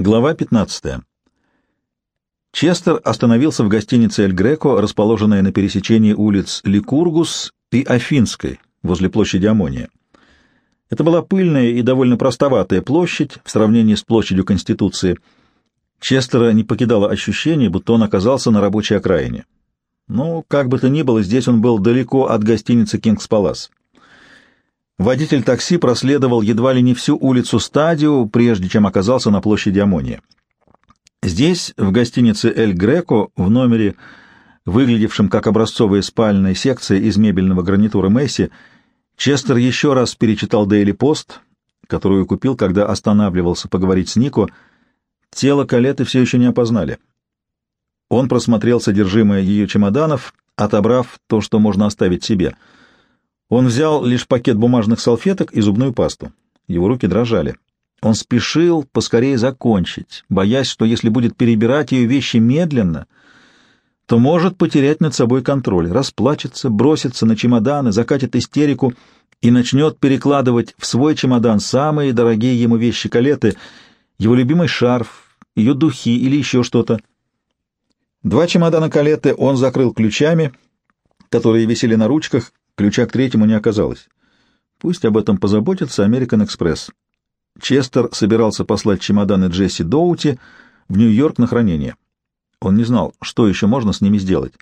Глава 15. Честер остановился в гостинице «Эль Греко», расположенной на пересечении улиц Ликургус и Афинской, возле площади Амония. Это была пыльная и довольно простоватая площадь в сравнении с площадью Конституции. Честера не покидало ощущение, будто он оказался на рабочей окраине. Ну, как бы то ни было, здесь он был далеко от гостиницы «Кингс Палас». Водитель такси проследовал едва ли не всю улицу Стадио, прежде чем оказался на площади Амония. Здесь, в гостинице «Эль Греко», в номере, выглядевшем как образцовая спальная секция из мебельного гарнитура Месси, Честер еще раз перечитал «Дейли Пост», которую купил, когда останавливался поговорить с Нико. Тело Калеты все еще не опознали. Он просмотрел содержимое ее чемоданов, отобрав то, что можно оставить себе — он взял лишь пакет бумажных салфеток и зубную пасту. Его руки дрожали. Он спешил поскорее закончить, боясь, что если будет перебирать ее вещи медленно, то может потерять над собой контроль, расплачется, бросится на чемоданы, закатит истерику и начнет перекладывать в свой чемодан самые дорогие ему вещи Калеты, его любимый шарф, ее духи или еще что-то. Два чемодана Калеты он закрыл ключами, которые висели на ручках, Ключа к третьему не оказалось. Пусть об этом позаботится American Express. Честер собирался послать чемоданы Джесси Доути в Нью-Йорк на хранение. Он не знал, что еще можно с ними сделать.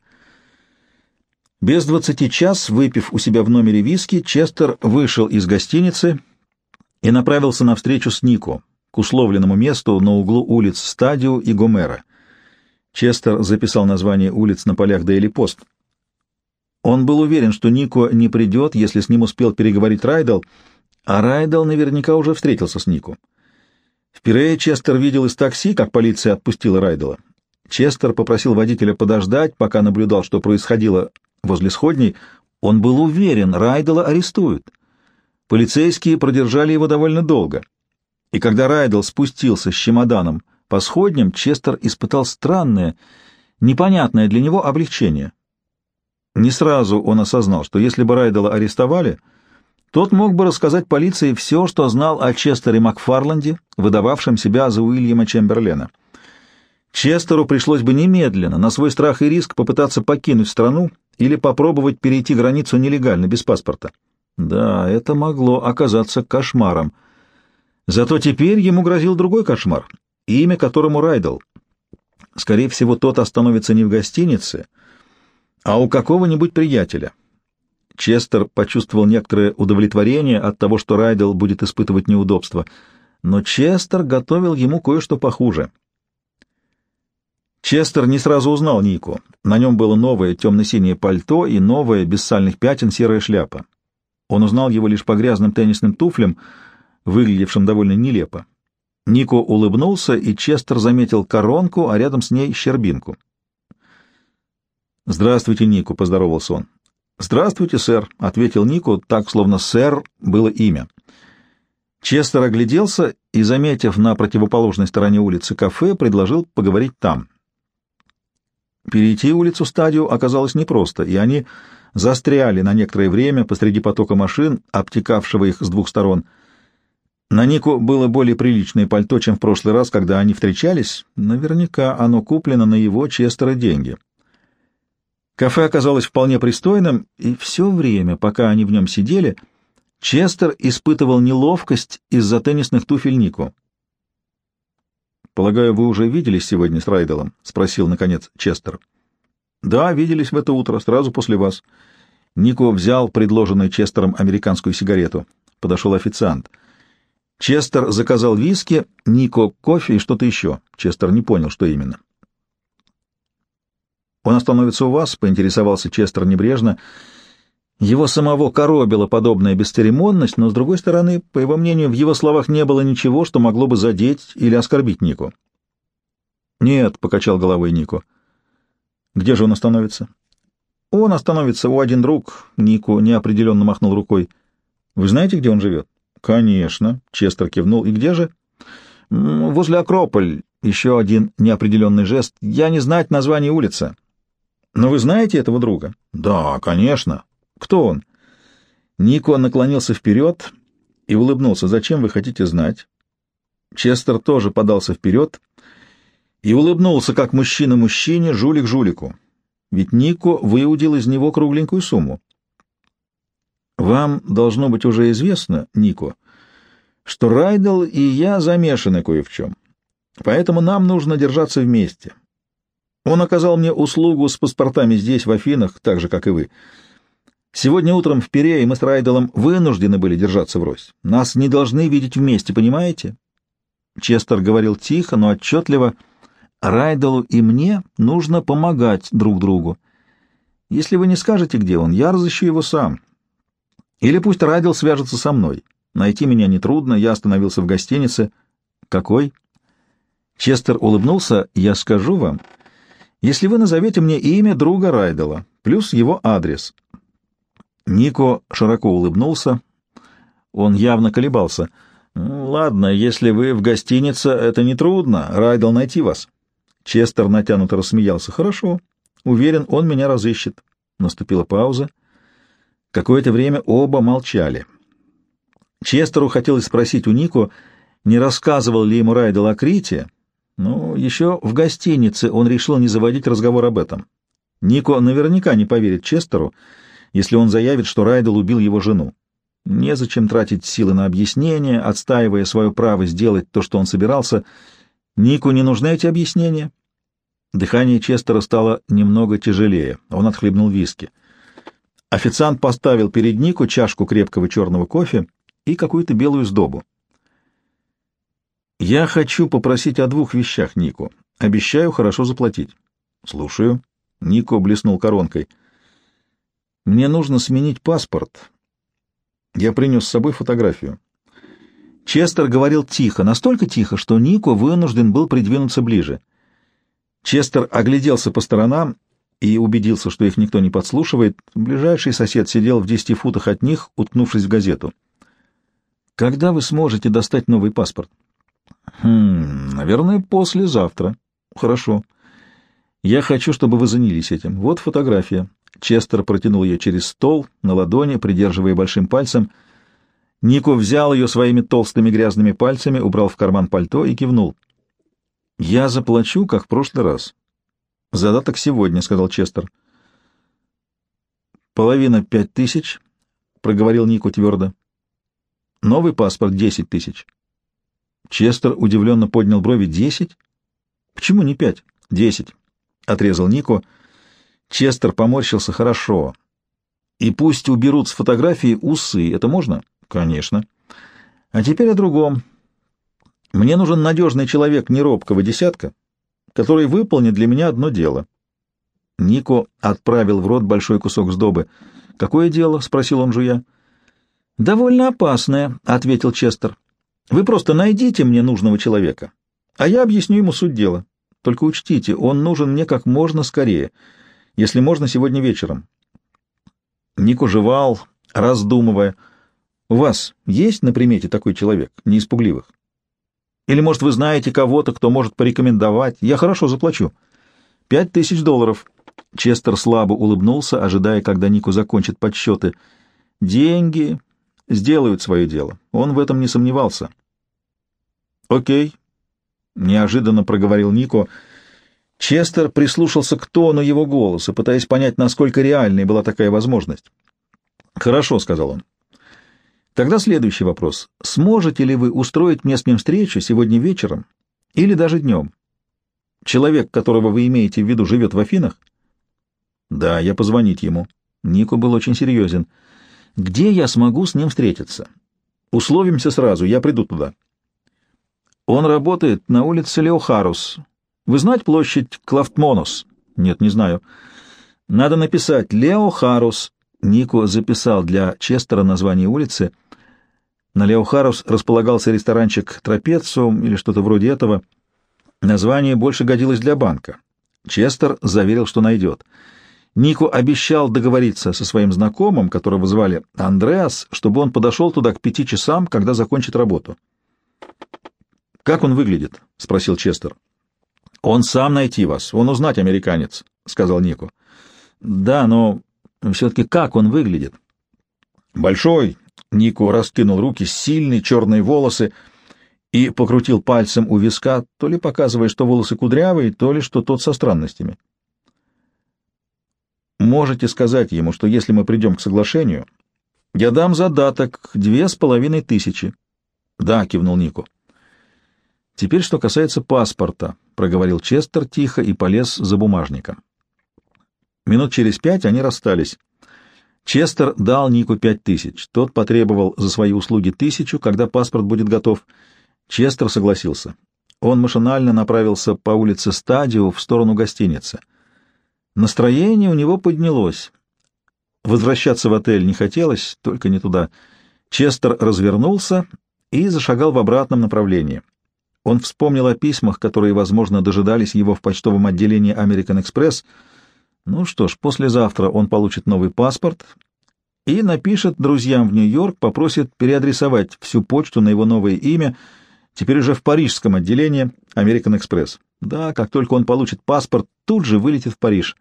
Без двадцати час, выпив у себя в номере виски, Честер вышел из гостиницы и направился навстречу с Нико, к условленному месту на углу улиц Стадио и Гомера. Честер записал название улиц на полях Дейли Пост. Он был уверен, что Нико не придет, если с ним успел переговорить Райдел, а Райдел наверняка уже встретился с Нико. В Пирее Честер видел из такси, как полиция отпустила Райдела. Честер попросил водителя подождать, пока наблюдал, что происходило возле сходней. Он был уверен, Райдела арестуют. Полицейские продержали его довольно долго. И когда Райдел спустился с чемоданом по сходням, Честер испытал странное, непонятное для него облегчение. Не сразу он осознал, что если бы Райдела арестовали, тот мог бы рассказать полиции все, что знал о Честере Макфарланде, выдававшем себя за Уильяма Чемберлена. Честеру пришлось бы немедленно, на свой страх и риск, попытаться покинуть страну или попробовать перейти границу нелегально, без паспорта. Да, это могло оказаться кошмаром. Зато теперь ему грозил другой кошмар, имя которому Райдел. Скорее всего, тот остановится не в гостинице, а у какого-нибудь приятеля. Честер почувствовал некоторое удовлетворение от того, что Райдел будет испытывать неудобства, но Честер готовил ему кое-что похуже. Честер не сразу узнал Нику. На нем было новое темно-синее пальто и новая, без сальных пятен, серая шляпа. Он узнал его лишь по грязным теннисным туфлям, выглядевшим довольно нелепо. Нико улыбнулся, и Честер заметил коронку, а рядом с ней щербинку. «Здравствуйте, Нику», — поздоровался он. «Здравствуйте, сэр», — ответил Нику, так, словно «сэр» было имя. Честер огляделся и, заметив на противоположной стороне улицы кафе, предложил поговорить там. Перейти улицу Стадию оказалось непросто, и они застряли на некоторое время посреди потока машин, обтекавшего их с двух сторон. На Нику было более приличное пальто, чем в прошлый раз, когда они встречались. Наверняка оно куплено на его Честера деньги. Кафе оказалось вполне пристойным, и все время, пока они в нем сидели, Честер испытывал неловкость из-за теннисных туфель Нико. «Полагаю, вы уже виделись сегодня с Райделом?» — спросил, наконец, Честер. «Да, виделись в это утро, сразу после вас». Нико взял предложенную Честером американскую сигарету. Подошел официант. Честер заказал виски, Нико — кофе и что-то еще. Честер не понял, что именно. «Он остановится у вас?» — поинтересовался Честер небрежно. Его самого коробила подобная бесцеремонность, но, с другой стороны, по его мнению, в его словах не было ничего, что могло бы задеть или оскорбить Нику. «Нет», — покачал головой Нику. «Где же он остановится?» «Он остановится у один друг», — Нику неопределенно махнул рукой. «Вы знаете, где он живет?» «Конечно», — Честер кивнул. «И где же?» «Возле Акрополь». Еще один неопределенный жест. «Я не знать название улицы». Но вы знаете этого друга? Да, конечно. Кто он? Нико наклонился вперед и улыбнулся. Зачем вы хотите знать? Честер тоже подался вперед и улыбнулся, как мужчина мужчине, жулик жулику. Ведь Нико выудил из него кругленькую сумму. «Вам должно быть уже известно, Нико, что Райдел и я замешаны кое в чем, поэтому нам нужно держаться вместе. Он оказал мне услугу с паспортами здесь, в Афинах, так же, как и вы. Сегодня утром в Пирее мы с Райделом вынуждены были держаться врозь. Нас не должны видеть вместе, понимаете?» Честер говорил тихо, но отчетливо — Райделу и мне нужно помогать друг другу. Если вы не скажете, где он, я разыщу его сам. Или пусть Райдел свяжется со мной. Найти меня нетрудно, я остановился в гостинице. Какой? Честер улыбнулся. Я скажу вам, если вы назовете мне имя друга Райдела, плюс его адрес. Нико широко улыбнулся. Он явно колебался. «Ладно, если вы в гостинице, это нетрудно. Райдел найти вас». Честер натянуто рассмеялся. «Хорошо. Уверен, он меня разыщет». Наступила пауза. Какое-то время оба молчали. Честеру хотелось спросить у Нико, не рассказывал ли ему Райдел о Крите, но еще в гостинице он решил не заводить разговор об этом. Нико наверняка не поверит Честеру, если он заявит, что Райдел убил его жену. Незачем тратить силы на объяснение, отстаивая свое право сделать то, что он собирался. Нику не нужны эти объяснения. Дыхание Честера стало немного тяжелее. Он отхлебнул виски. Официант поставил перед Нику чашку крепкого черного кофе и какую-то белую сдобу. «Я хочу попросить о двух вещах, Нику. Обещаю хорошо заплатить». «Слушаю». Нико блеснул коронкой. «Мне нужно сменить паспорт. Я принес с собой фотографию». Честер говорил тихо, настолько тихо, что Нико вынужден был придвинуться ближе — Честер огляделся по сторонам и убедился, что их никто не подслушивает. Ближайший сосед сидел в десяти футах от них, уткнувшись в газету. «Когда вы сможете достать новый паспорт?» «Хм, наверное, послезавтра». «Хорошо. Я хочу, чтобы вы занялись этим. Вот фотография». Честер протянул ее через стол, на ладони, придерживая большим пальцем. Нико взял ее своими толстыми грязными пальцами, убрал в карман пальто и кивнул. «Я заплачу, как в прошлый раз». «Задаток сегодня», — сказал Честер. «Половина пять тысяч», — проговорил Нико твердо. «Новый паспорт — десять тысяч». Честер удивленно поднял брови. «Десять? Почему не пять?» «Десять», — отрезал Нико. Честер поморщился хорошо. «И пусть уберут с фотографии усы. Это можно?» «Конечно». «А теперь о другом. Мне нужен надежный человек неробкого десятка, который выполнит для меня одно дело. Нико отправил в рот большой кусок сдобы. «Какое дело?» — спросил он жуя. «Довольно опасное», — ответил Честер. «Вы просто найдите мне нужного человека, а я объясню ему суть дела. Только учтите, он нужен мне как можно скорее, если можно сегодня вечером». Нико жевал, раздумывая. «У вас есть на примете такой человек, не испугливых?» Или, может, вы знаете кого-то, кто может порекомендовать? Я хорошо заплачу. Пять тысяч долларов. Честер слабо улыбнулся, ожидая, когда Нику закончит подсчеты. Деньги сделают свое дело. Он в этом не сомневался. Окей. Неожиданно проговорил Нико. Честер прислушался к тону его голоса, пытаясь понять, насколько реальной была такая возможность. «Хорошо», — сказал он. Тогда следующий вопрос. Сможете ли вы устроить мне с ним встречу сегодня вечером или даже днем? Человек, которого вы имеете в виду, живет в Афинах? Да, я позвонить ему. Нико был очень серьезен. Где я смогу с ним встретиться? Условимся сразу, я приду туда. Он работает на улице Леохарус. Вы знаете площадь Клафтмонос? Нет, не знаю. Надо написать Леохарус. Нико записал для Честера название улицы — на Леохарус располагался ресторанчик «Трапециум» или что-то вроде этого. Название больше годилось для банка. Честер заверил, что найдет. Нико обещал договориться со своим знакомым, которого звали Андреас, чтобы он подошел туда к пяти часам, когда закончит работу. «Как он выглядит?» — спросил Честер. «Он сам найти вас. Он узнать американец», — сказал Нико. «Да, но все-таки как он выглядит?» «Большой, Нико раскинул руки, сильные черные волосы и покрутил пальцем у виска, то ли показывая, что волосы кудрявые, то ли что тот со странностями. «Можете сказать ему, что если мы придем к соглашению, я дам задаток две с половиной тысячи». «Да», — кивнул Нико. «Теперь, что касается паспорта», — проговорил Честер тихо и полез за бумажником. Минут через пять они расстались. Честер дал Нику пять тысяч. Тот потребовал за свои услуги тысячу, когда паспорт будет готов. Честер согласился. Он машинально направился по улице Стадио в сторону гостиницы. Настроение у него поднялось. Возвращаться в отель не хотелось, только не туда. Честер развернулся и зашагал в обратном направлении. Он вспомнил о письмах, которые, возможно, дожидались его в почтовом отделении American Express — ну что ж, послезавтра он получит новый паспорт и напишет друзьям в Нью-Йорк, попросит переадресовать всю почту на его новое имя, теперь уже в парижском отделении American Express. Да, как только он получит паспорт, тут же вылетит в Париж.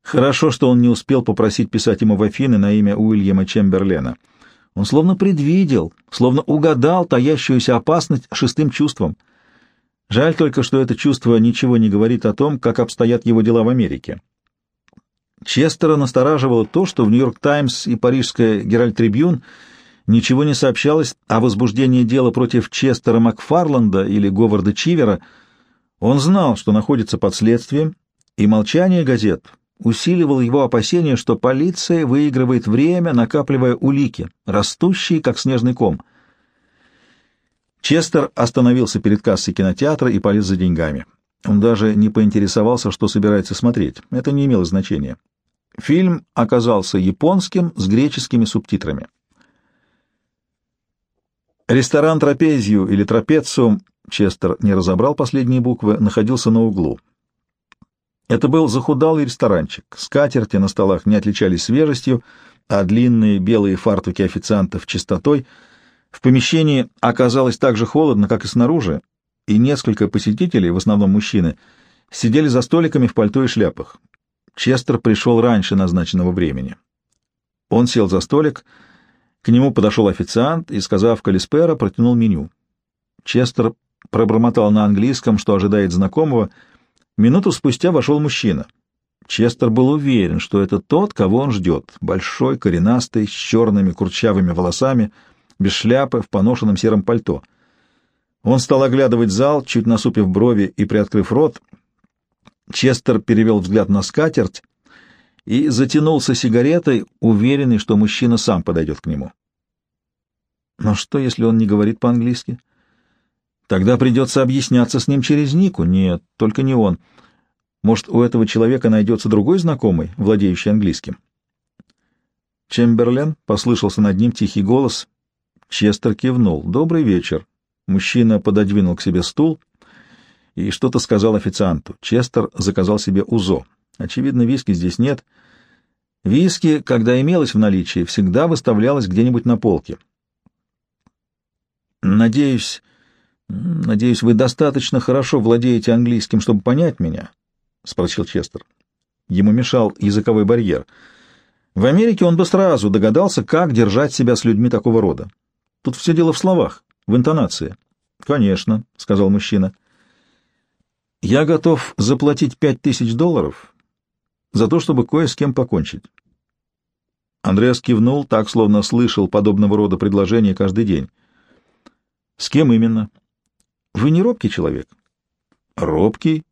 Хорошо, что он не успел попросить писать ему в Афины на имя Уильяма Чемберлена. Он словно предвидел, словно угадал таящуюся опасность шестым чувством. Жаль только, что это чувство ничего не говорит о том, как обстоят его дела в Америке. Честера настораживало то, что в «Нью-Йорк Таймс» и парижская «Геральт Трибюн» ничего не сообщалось о возбуждении дела против Честера Макфарланда или Говарда Чивера. Он знал, что находится под следствием, и молчание газет усиливало его опасение, что полиция выигрывает время, накапливая улики, растущие, как снежный ком. Честер остановился перед кассой кинотеатра и полез за деньгами. Он даже не поинтересовался, что собирается смотреть. Это не имело значения. Фильм оказался японским с греческими субтитрами. Ресторан «Трапезию» или «Трапециум» Честер не разобрал последние буквы, находился на углу. Это был захудалый ресторанчик. Скатерти на столах не отличались свежестью, а длинные белые фартуки официантов чистотой. В помещении оказалось так же холодно, как и снаружи, и несколько посетителей, в основном мужчины, сидели за столиками в пальто и шляпах. Честер пришел раньше назначенного времени. Он сел за столик, к нему подошел официант и, сказав Калиспера, протянул меню. Честер пробормотал на английском, что ожидает знакомого. Минуту спустя вошел мужчина. Честер был уверен, что это тот, кого он ждет. Большой, коренастый, с черными курчавыми волосами, без шляпы, в поношенном сером пальто. Он стал оглядывать зал, чуть насупив брови и приоткрыв рот — Честер перевел взгляд на скатерть и затянулся сигаретой, уверенный, что мужчина сам подойдет к нему. Но что, если он не говорит по-английски? Тогда придется объясняться с ним через Нику. Нет, только не он. Может, у этого человека найдется другой знакомый, владеющий английским? Чемберлен послышался над ним тихий голос. Честер кивнул. «Добрый вечер». Мужчина пододвинул к себе стул — и что-то сказал официанту. Честер заказал себе УЗО. Очевидно, виски здесь нет. Виски, когда имелось в наличии, всегда выставлялось где-нибудь на полке. «Надеюсь, надеюсь, вы достаточно хорошо владеете английским, чтобы понять меня?» — спросил Честер. Ему мешал языковой барьер. В Америке он бы сразу догадался, как держать себя с людьми такого рода. Тут все дело в словах, в интонации. «Конечно», — сказал мужчина. Я готов заплатить пять тысяч долларов за то, чтобы кое с кем покончить. Андреас кивнул, так, словно слышал подобного рода предложения каждый день. «С кем именно?» «Вы не робкий человек?» «Робкий?»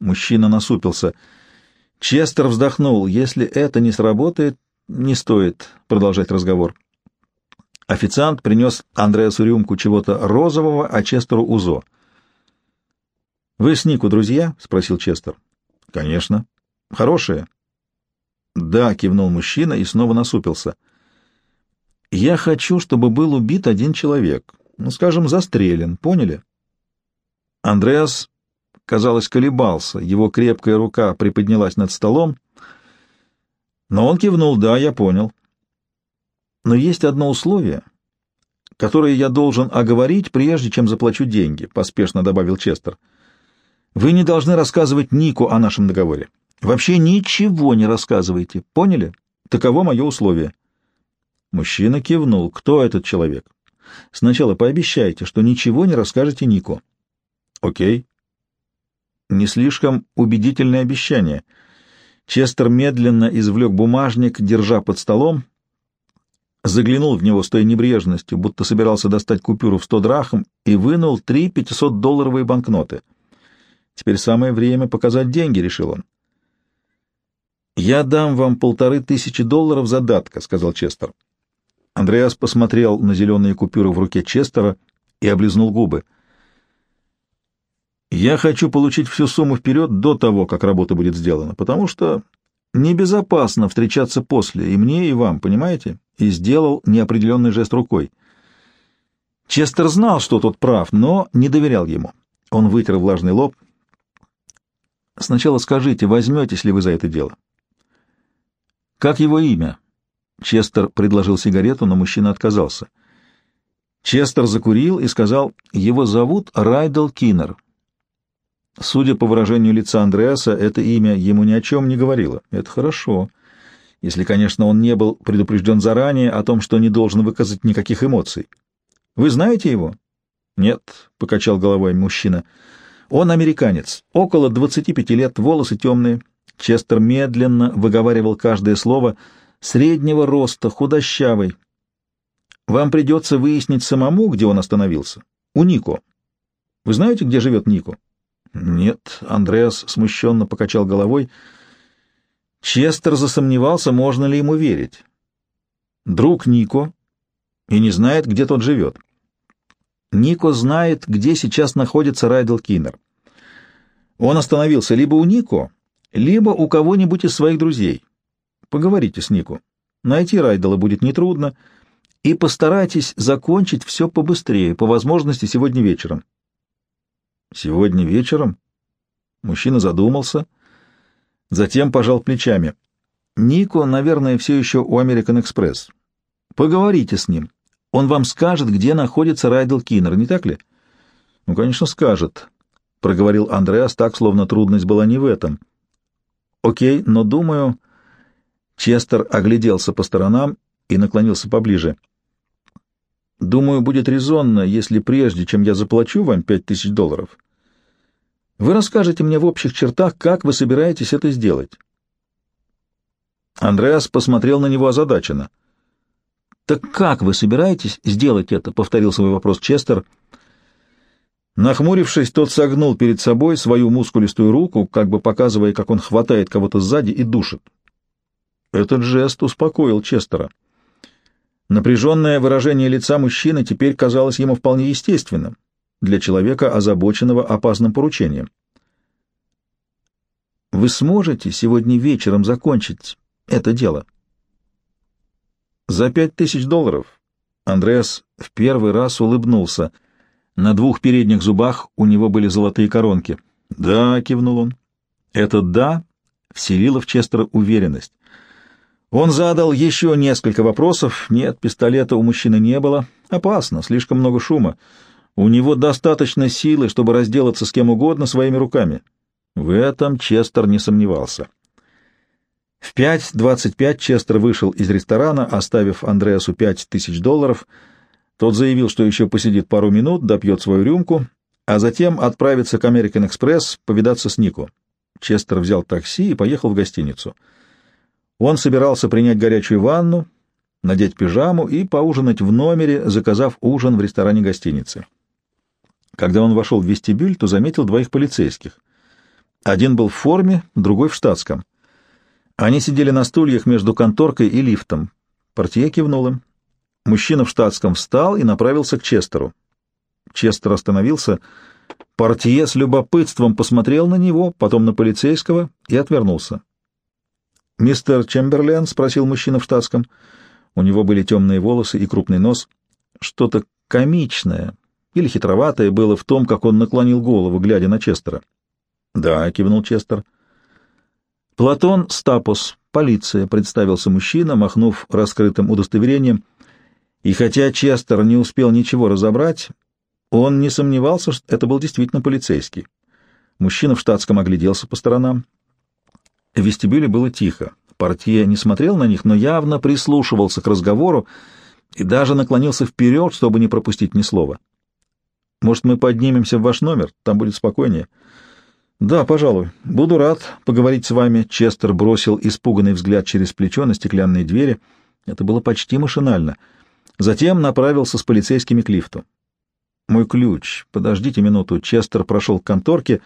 Мужчина насупился. Честер вздохнул. «Если это не сработает, не стоит продолжать разговор». Официант принес Андреасу рюмку чего-то розового, а Честеру УЗО. «Вы с Нику друзья?» — спросил Честер. «Конечно». «Хорошие?» «Да», — кивнул мужчина и снова насупился. «Я хочу, чтобы был убит один человек. Ну, скажем, застрелен. Поняли?» Андреас, казалось, колебался. Его крепкая рука приподнялась над столом. Но он кивнул. «Да, я понял». «Но есть одно условие, которое я должен оговорить, прежде чем заплачу деньги», — поспешно добавил Честер. Вы не должны рассказывать Нику о нашем договоре. Вообще ничего не рассказывайте. Поняли? Таково мое условие. Мужчина кивнул. Кто этот человек? Сначала пообещайте, что ничего не расскажете Нику. Окей. Не слишком убедительное обещание. Честер медленно извлек бумажник, держа под столом, заглянул в него с той небрежностью, будто собирался достать купюру в сто драхм, и вынул три пятисотдолларовые банкноты. Теперь самое время показать деньги, — решил он. «Я дам вам полторы тысячи долларов задатка», — сказал Честер. Андреас посмотрел на зеленые купюры в руке Честера и облизнул губы. «Я хочу получить всю сумму вперед до того, как работа будет сделана, потому что небезопасно встречаться после, и мне, и вам, понимаете?» И сделал неопределенный жест рукой. Честер знал, что тот прав, но не доверял ему. Он вытер влажный лоб. «Сначала скажите, возьметесь ли вы за это дело?» «Как его имя?» Честер предложил сигарету, но мужчина отказался. Честер закурил и сказал, «Его зовут Райдел Киннер». Судя по выражению лица Андреаса, это имя ему ни о чем не говорило. Это хорошо. Если, конечно, он не был предупрежден заранее о том, что не должен выказать никаких эмоций. «Вы знаете его?» «Нет», — покачал головой мужчина. «Он американец, около 25 лет, волосы темные, Честер медленно выговаривал каждое слово. «Среднего роста, худощавый. Вам придется выяснить самому, где он остановился. У Нико. Вы знаете, где живет Нико?» «Нет», — Андреас смущенно покачал головой. Честер засомневался, можно ли ему верить. «Друг Нико и не знает, где тот живет. Нико знает, где сейчас находится Райдел Киннер. Он остановился либо у Нико, либо у кого-нибудь из своих друзей. Поговорите с Нику. Найти Райдела будет нетрудно, и постарайтесь закончить все побыстрее, по возможности сегодня вечером. Сегодня вечером? Мужчина задумался, затем пожал плечами. Нико, наверное, все еще у American Express. Поговорите с ним. Он вам скажет, где находится Райдел Киннер, не так ли? Ну, конечно, скажет, — проговорил Андреас так, словно трудность была не в этом. Окей, но думаю... Честер огляделся по сторонам и наклонился поближе. Думаю, будет резонно, если прежде, чем я заплачу вам пять тысяч долларов, вы расскажете мне в общих чертах, как вы собираетесь это сделать. Андреас посмотрел на него озадаченно. «Так как вы собираетесь сделать это?» — повторил свой вопрос Честер — Нахмурившись, тот согнул перед собой свою мускулистую руку, как бы показывая, как он хватает кого-то сзади и душит. Этот жест успокоил Честера. Напряженное выражение лица мужчины теперь казалось ему вполне естественным для человека, озабоченного опасным поручением. «Вы сможете сегодня вечером закончить это дело?» «За пять тысяч долларов?» Андреас в первый раз улыбнулся — на двух передних зубах у него были золотые коронки. «Да», — кивнул он. Это «да» вселило в Честера уверенность. Он задал еще несколько вопросов. Нет, пистолета у мужчины не было. Опасно, слишком много шума. У него достаточно силы, чтобы разделаться с кем угодно своими руками. В этом Честер не сомневался. В 5.25 Честер вышел из ресторана, оставив Андреасу пять тысяч долларов — тот заявил, что еще посидит пару минут, допьет свою рюмку, а затем отправится к American Express повидаться с Нико. Честер взял такси и поехал в гостиницу. Он собирался принять горячую ванну, надеть пижаму и поужинать в номере, заказав ужин в ресторане гостиницы. Когда он вошел в вестибюль, то заметил двоих полицейских. Один был в форме, другой в штатском. Они сидели на стульях между конторкой и лифтом. Портье кивнул им. Мужчина в штатском встал и направился к Честеру. Честер остановился. Портье с любопытством посмотрел на него, потом на полицейского и отвернулся. «Мистер Чемберлен?» — спросил мужчина в штатском. У него были темные волосы и крупный нос. Что-то комичное или хитроватое было в том, как он наклонил голову, глядя на Честера. «Да», — кивнул Честер. «Платон Стапос, полиция», — представился мужчина, махнув раскрытым удостоверением — и хотя Честер не успел ничего разобрать, он не сомневался, что это был действительно полицейский. Мужчина в штатском огляделся по сторонам. В вестибюле было тихо. Портье не смотрел на них, но явно прислушивался к разговору, и даже наклонился вперед, чтобы не пропустить ни слова. «Может, мы поднимемся в ваш номер? Там будет спокойнее». «Да, пожалуй. Буду рад поговорить с вами». Честер бросил испуганный взгляд через плечо на стеклянные двери. Это было почти машинально. Затем направился с полицейскими к лифту. «Мой ключ. Подождите минуту». Честер прошел к конторке.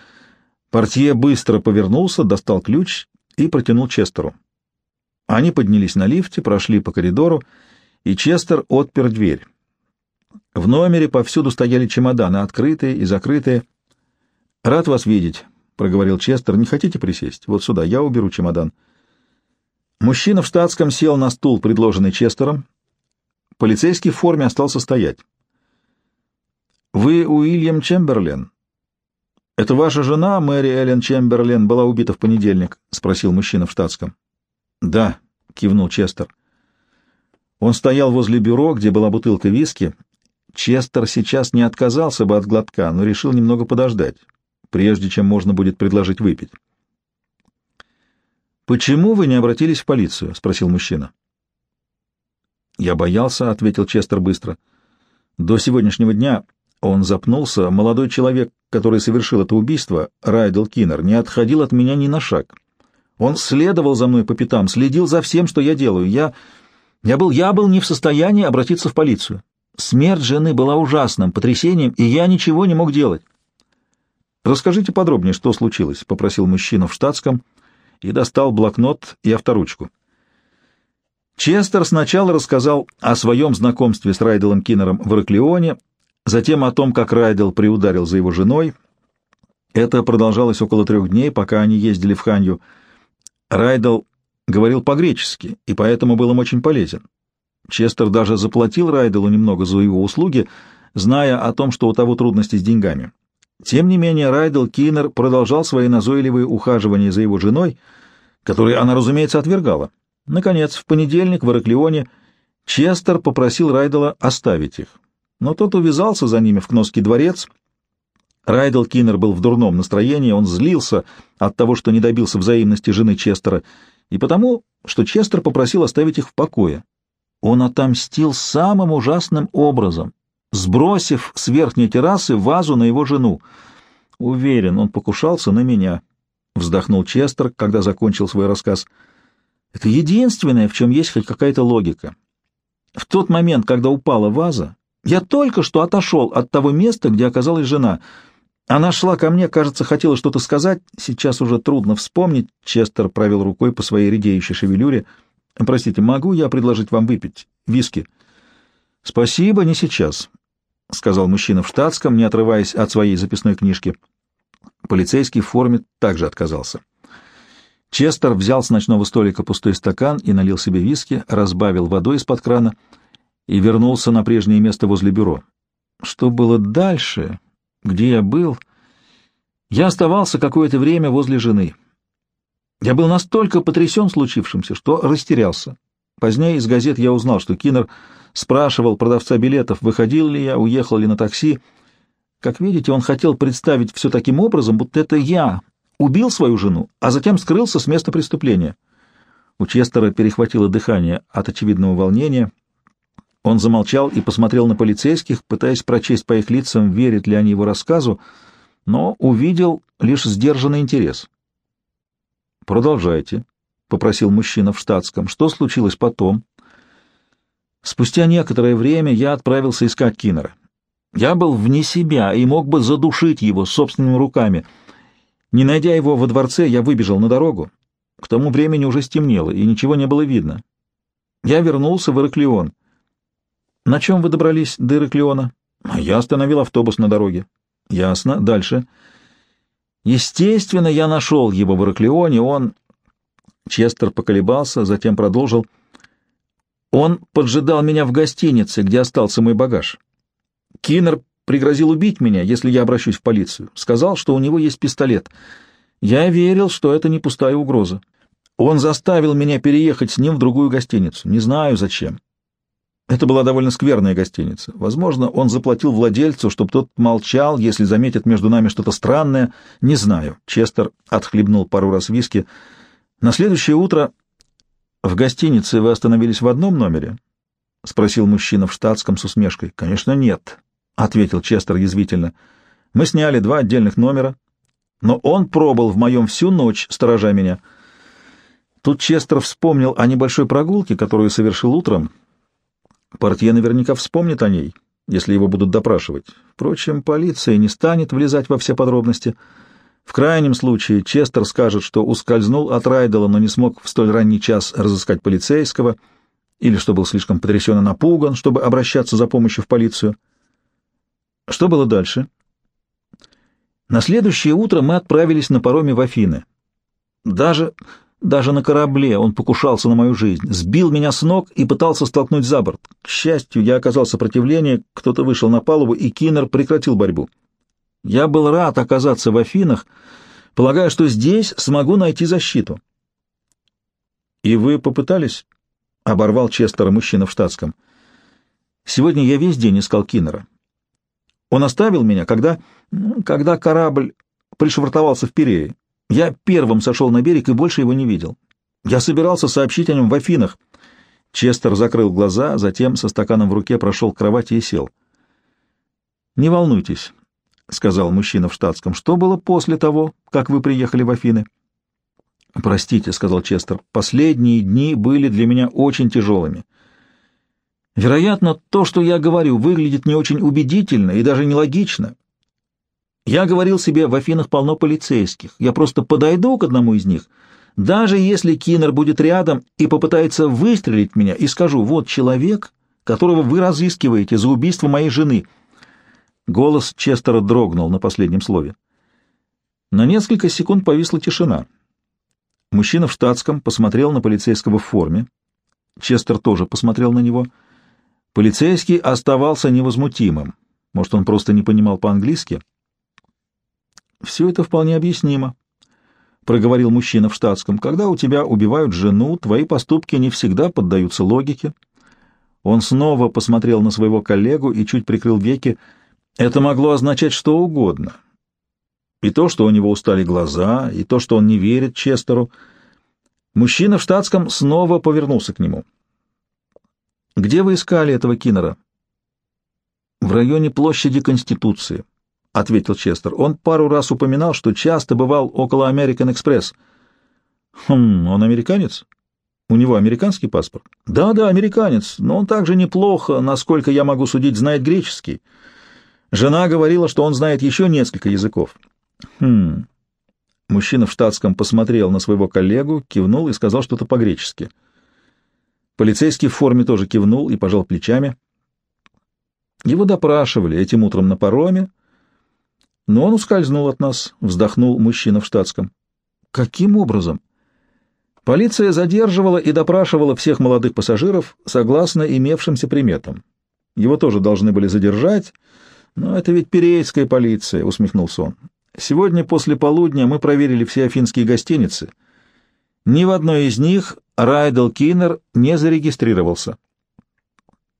Портье быстро повернулся, достал ключ и протянул Честеру. Они поднялись на лифте, прошли по коридору, и Честер отпер дверь. В номере повсюду стояли чемоданы, открытые и закрытые. «Рад вас видеть», — проговорил Честер. «Не хотите присесть? Вот сюда, я уберу чемодан». Мужчина в штатском сел на стул, предложенный Честером. Полицейский в форме остался стоять. «Вы Уильям Чемберлен?» «Это ваша жена, Мэри Эллен Чемберлен, была убита в понедельник?» — спросил мужчина в штатском. «Да», — кивнул Честер. Он стоял возле бюро, где была бутылка виски. Честер сейчас не отказался бы от глотка, но решил немного подождать, прежде чем можно будет предложить выпить. «Почему вы не обратились в полицию?» — спросил мужчина. «Я боялся», — ответил Честер быстро. «До сегодняшнего дня он запнулся. Молодой человек, который совершил это убийство, Райдел Киннер, не отходил от меня ни на шаг. Он следовал за мной по пятам, следил за всем, что я делаю. Я, я, был, я был не в состоянии обратиться в полицию. Смерть жены была ужасным потрясением, и я ничего не мог делать. «Расскажите подробнее, что случилось», — попросил мужчина в штатском и достал блокнот и авторучку. Честер сначала рассказал о своем знакомстве с Райделом Киннером в Ираклионе, затем о том, как Райдел приударил за его женой. Это продолжалось около трех дней, пока они ездили в Ханью — Райдел говорил по-гречески, и поэтому был им очень полезен. Честер даже заплатил Райделу немного за его услуги, зная о том, что у того трудности с деньгами. Тем не менее, Райдел Киннер продолжал свои назойливые ухаживания за его женой, которые она, разумеется, отвергала. Наконец, в понедельник в Ираклионе Честер попросил Райдела оставить их, но тот увязался за ними в Кносский дворец — Райдел Киннер был в дурном настроении, он злился от того, что не добился взаимности жены Честера, и потому, что Честер попросил оставить их в покое. Он отомстил самым ужасным образом, сбросив с верхней террасы вазу на его жену. Уверен, он покушался на меня, — вздохнул Честер, когда закончил свой рассказ. Это единственное, в чем есть хоть какая-то логика. В тот момент, когда упала ваза, я только что отошел от того места, где оказалась жена — она шла ко мне, кажется, хотела что-то сказать. Сейчас уже трудно вспомнить. Честер провел рукой по своей редеющей шевелюре. «Простите, могу я предложить вам выпить? Виски?» «Спасибо, не сейчас», — сказал мужчина в штатском, не отрываясь от своей записной книжки. Полицейский в форме также отказался. Честер взял с ночного столика пустой стакан и налил себе виски, разбавил водой из-под крана и вернулся на прежнее место возле бюро. Что было дальше, где я был, я оставался какое-то время возле жены. Я был настолько потрясен случившимся, что растерялся. Позднее из газет я узнал, что Киннер спрашивал продавца билетов, выходил ли я, уехал ли на такси. Как видите, он хотел представить все таким образом, будто это я убил свою жену, а затем скрылся с места преступления. У Честера перехватило дыхание от очевидного волнения — он замолчал и посмотрел на полицейских, пытаясь прочесть по их лицам, верят ли они его рассказу, но увидел лишь сдержанный интерес. «Продолжайте», — попросил мужчина в штатском. «Что случилось потом?» Спустя некоторое время я отправился искать Киннера. Я был вне себя и мог бы задушить его собственными руками. Не найдя его во дворце, я выбежал на дорогу. К тому времени уже стемнело, и ничего не было видно. Я вернулся в Ираклион. На чем вы добрались до Ираклиона? Я остановил автобус на дороге. Ясно. Дальше. Естественно, я нашел его в Ираклионе. Он... Честер поколебался, затем продолжил. Он поджидал меня в гостинице, где остался мой багаж. Киннер пригрозил убить меня, если я обращусь в полицию. Сказал, что у него есть пистолет. Я верил, что это не пустая угроза. Он заставил меня переехать с ним в другую гостиницу. Не знаю, зачем. Это была довольно скверная гостиница. Возможно, он заплатил владельцу, чтобы тот молчал, если заметит между нами что-то странное. Не знаю. Честер отхлебнул пару раз виски. На следующее утро в гостинице вы остановились в одном номере? — спросил мужчина в штатском с усмешкой. — Конечно, нет, — ответил Честер язвительно. — Мы сняли два отдельных номера, но он пробыл в моем всю ночь, сторожа меня. Тут Честер вспомнил о небольшой прогулке, которую совершил утром. Портье наверняка вспомнит о ней, если его будут допрашивать. Впрочем, полиция не станет влезать во все подробности. В крайнем случае Честер скажет, что ускользнул от Райдела, но не смог в столь ранний час разыскать полицейского, или что был слишком потрясен и напуган, чтобы обращаться за помощью в полицию. Что было дальше? На следующее утро мы отправились на пароме в Афины. Даже, даже на корабле он покушался на мою жизнь, сбил меня с ног и пытался столкнуть за борт. К счастью, я оказал сопротивление, кто-то вышел на палубу, и Киннер прекратил борьбу. Я был рад оказаться в Афинах, полагая, что здесь смогу найти защиту. — И вы попытались? — оборвал Честера мужчина в штатском. — Сегодня я весь день искал Киннера. Он оставил меня, когда... когда корабль пришвартовался в Пирее. Я первым сошел на берег и больше его не видел. Я собирался сообщить о нем в Афинах. Честер закрыл глаза, затем со стаканом в руке прошел к кровати и сел. «Не волнуйтесь», — сказал мужчина в штатском. «Что было после того, как вы приехали в Афины?» «Простите», — сказал Честер, — «последние дни были для меня очень тяжелыми. Вероятно, то, что я говорю, выглядит не очень убедительно и даже нелогично. Я говорил себе, в Афинах полно полицейских. Я просто подойду к одному из них, даже если Киннер будет рядом и попытается выстрелить меня, и скажу, вот человек, которого вы разыскиваете за убийство моей жены. Голос Честера дрогнул на последнем слове. На несколько секунд повисла тишина. Мужчина в штатском посмотрел на полицейского в форме. Честер тоже посмотрел на него — Полицейский оставался невозмутимым. Может, он просто не понимал по-английски? «Все это вполне объяснимо», — проговорил мужчина в штатском. «Когда у тебя убивают жену, твои поступки не всегда поддаются логике». Он снова посмотрел на своего коллегу и чуть прикрыл веки. Это могло означать что угодно. И то, что у него устали глаза, и то, что он не верит Честеру. Мужчина в штатском снова повернулся к нему. Где вы искали этого Киннера? В районе площади Конституции, ответил Честер. Он пару раз упоминал, что часто бывал около American Express. Хм, он американец? У него американский паспорт? Да, да, американец, но он также неплохо, насколько я могу судить, знает греческий. Жена говорила, что он знает еще несколько языков. Хм. Мужчина в штатском посмотрел на своего коллегу, кивнул и сказал что-то по-гречески. — Полицейский в форме тоже кивнул и пожал плечами. Его допрашивали этим утром на пароме, но он ускользнул от нас, вздохнул мужчина в штатском. Каким образом? Полиция задерживала и допрашивала всех молодых пассажиров согласно имевшимся приметам. Его тоже должны были задержать, но это ведь перейская полиция, усмехнулся он. Сегодня после полудня мы проверили все афинские гостиницы. Ни в одной из них Райдел Киннер не зарегистрировался.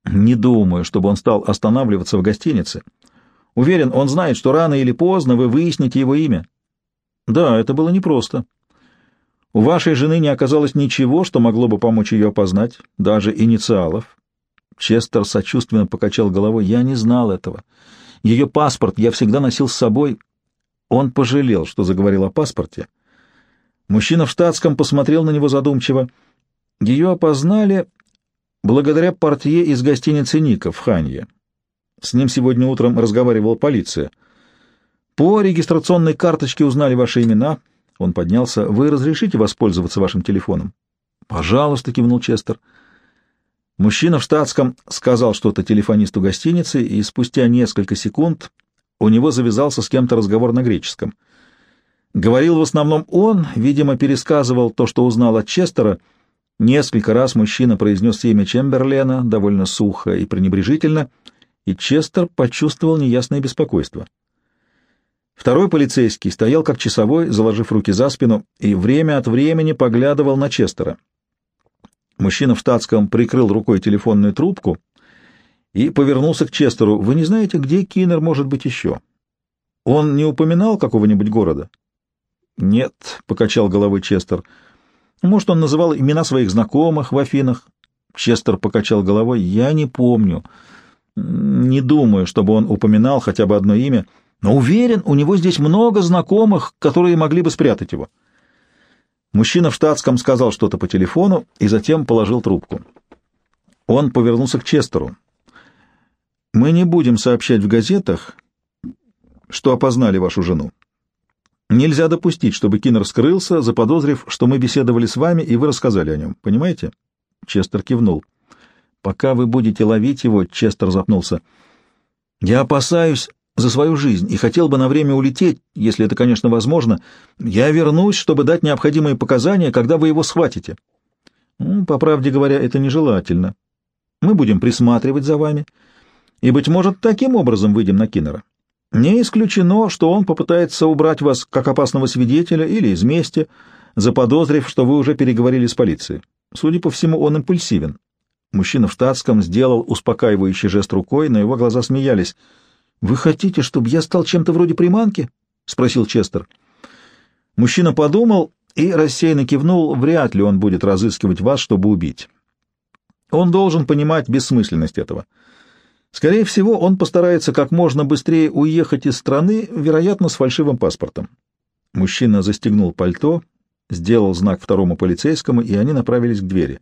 Не думаю, чтобы он стал останавливаться в гостинице. Уверен, он знает, что рано или поздно вы выясните его имя. Да, это было непросто. У вашей жены не оказалось ничего, что могло бы помочь ее опознать, даже инициалов. Честер сочувственно покачал головой. Я не знал этого. Ее паспорт я всегда носил с собой. Он пожалел, что заговорил о паспорте. Мужчина в штатском посмотрел на него задумчиво. Ее опознали благодаря портье из гостиницы «Ника» в Ханье. С ним сегодня утром разговаривала полиция. По регистрационной карточке узнали ваши имена. Он поднялся. Вы разрешите воспользоваться вашим телефоном? Пожалуйста, кивнул Честер. Мужчина в штатском сказал что-то телефонисту гостиницы, и спустя несколько секунд у него завязался с кем-то разговор на греческом. Говорил в основном он, видимо, пересказывал то, что узнал от Честера, — Несколько раз мужчина произнес имя Чемберлена довольно сухо и пренебрежительно, и Честер почувствовал неясное беспокойство. Второй полицейский стоял как часовой, заложив руки за спину, и время от времени поглядывал на Честера. Мужчина в штатском прикрыл рукой телефонную трубку и повернулся к Честеру. «Вы не знаете, где Киннер может быть еще? Он не упоминал какого-нибудь города?» «Нет», — покачал головой Честер, — может, он называл имена своих знакомых в Афинах. Честер покачал головой. «Я не помню. Не думаю, чтобы он упоминал хотя бы одно имя, но уверен, у него здесь много знакомых, которые могли бы спрятать его». Мужчина в штатском сказал что-то по телефону и затем положил трубку. Он повернулся к Честеру. «Мы не будем сообщать в газетах, что опознали вашу жену. Нельзя допустить, чтобы Киннер скрылся, заподозрив, что мы беседовали с вами, и вы рассказали о нем. Понимаете?» Честер кивнул. «Пока вы будете ловить его», — Честер запнулся. «Я опасаюсь за свою жизнь и хотел бы на время улететь, если это, конечно, возможно. Я вернусь, чтобы дать необходимые показания, когда вы его схватите». Ну, «По правде говоря, это нежелательно. Мы будем присматривать за вами, и, быть может, таким образом выйдем на Киннера. Не исключено, что он попытается убрать вас как опасного свидетеля или из мести, заподозрив, что вы уже переговорили с полицией. Судя по всему, он импульсивен. Мужчина в штатском сделал успокаивающий жест рукой, но его глаза смеялись. «Вы хотите, чтобы я стал чем-то вроде приманки?» — спросил Честер. Мужчина подумал и рассеянно кивнул, вряд ли он будет разыскивать вас, чтобы убить. Он должен понимать бессмысленность этого. Скорее всего, он постарается как можно быстрее уехать из страны, вероятно, с фальшивым паспортом. Мужчина застегнул пальто, сделал знак второму полицейскому, и они направились к двери.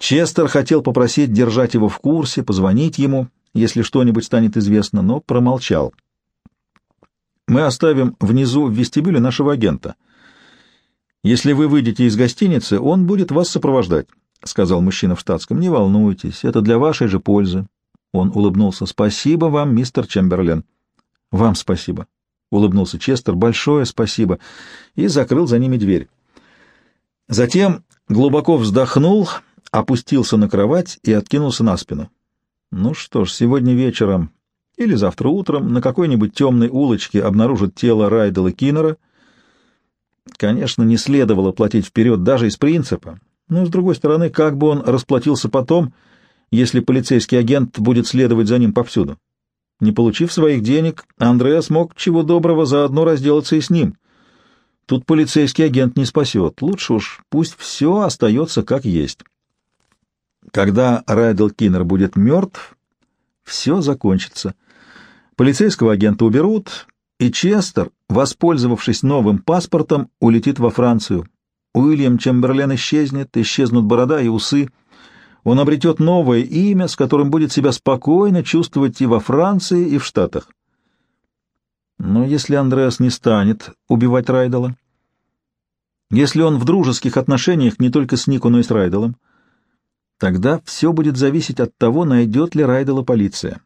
Честер хотел попросить держать его в курсе, позвонить ему, если что-нибудь станет известно, но промолчал. «Мы оставим внизу в вестибюле нашего агента. Если вы выйдете из гостиницы, он будет вас сопровождать», — сказал мужчина в штатском. «Не волнуйтесь, это для вашей же пользы. Он улыбнулся. «Спасибо вам, мистер Чемберлен». «Вам спасибо», — улыбнулся Честер. «Большое спасибо». И закрыл за ними дверь. Затем глубоко вздохнул, опустился на кровать и откинулся на спину. «Ну что ж, сегодня вечером или завтра утром на какой-нибудь темной улочке обнаружат тело Райдела Киннера. Конечно, не следовало платить вперед даже из принципа, но, с другой стороны, как бы он расплатился потом — если полицейский агент будет следовать за ним повсюду. Не получив своих денег, Андреас мог чего доброго заодно разделаться и с ним. Тут полицейский агент не спасет. Лучше уж пусть все остается как есть. Когда Райдел Киннер будет мертв, все закончится. Полицейского агента уберут, и Честер, воспользовавшись новым паспортом, улетит во Францию. Уильям Чемберлен исчезнет, исчезнут борода и усы — он обретет новое имя, с которым будет себя спокойно чувствовать и во Франции, и в Штатах. Но если Андреас не станет убивать Райдела, если он в дружеских отношениях не только с Нику, но и с Райделом, тогда все будет зависеть от того, найдет ли Райдела полиция.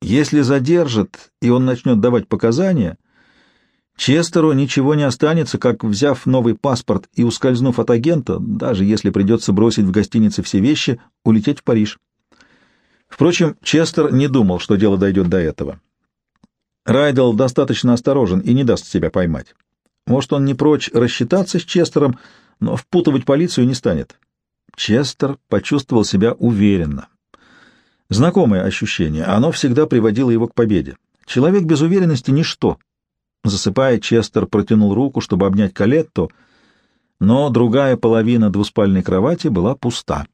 Если задержат, и он начнет давать показания — Честеру ничего не останется, как, взяв новый паспорт и ускользнув от агента, даже если придется бросить в гостинице все вещи, улететь в Париж. Впрочем, Честер не думал, что дело дойдет до этого. Райдел достаточно осторожен и не даст себя поймать. Может, он не прочь рассчитаться с Честером, но впутывать полицию не станет. Честер почувствовал себя уверенно. Знакомое ощущение, оно всегда приводило его к победе. Человек без уверенности — ничто. Засыпая, Честер протянул руку, чтобы обнять Калетту, но другая половина двуспальной кровати была пуста.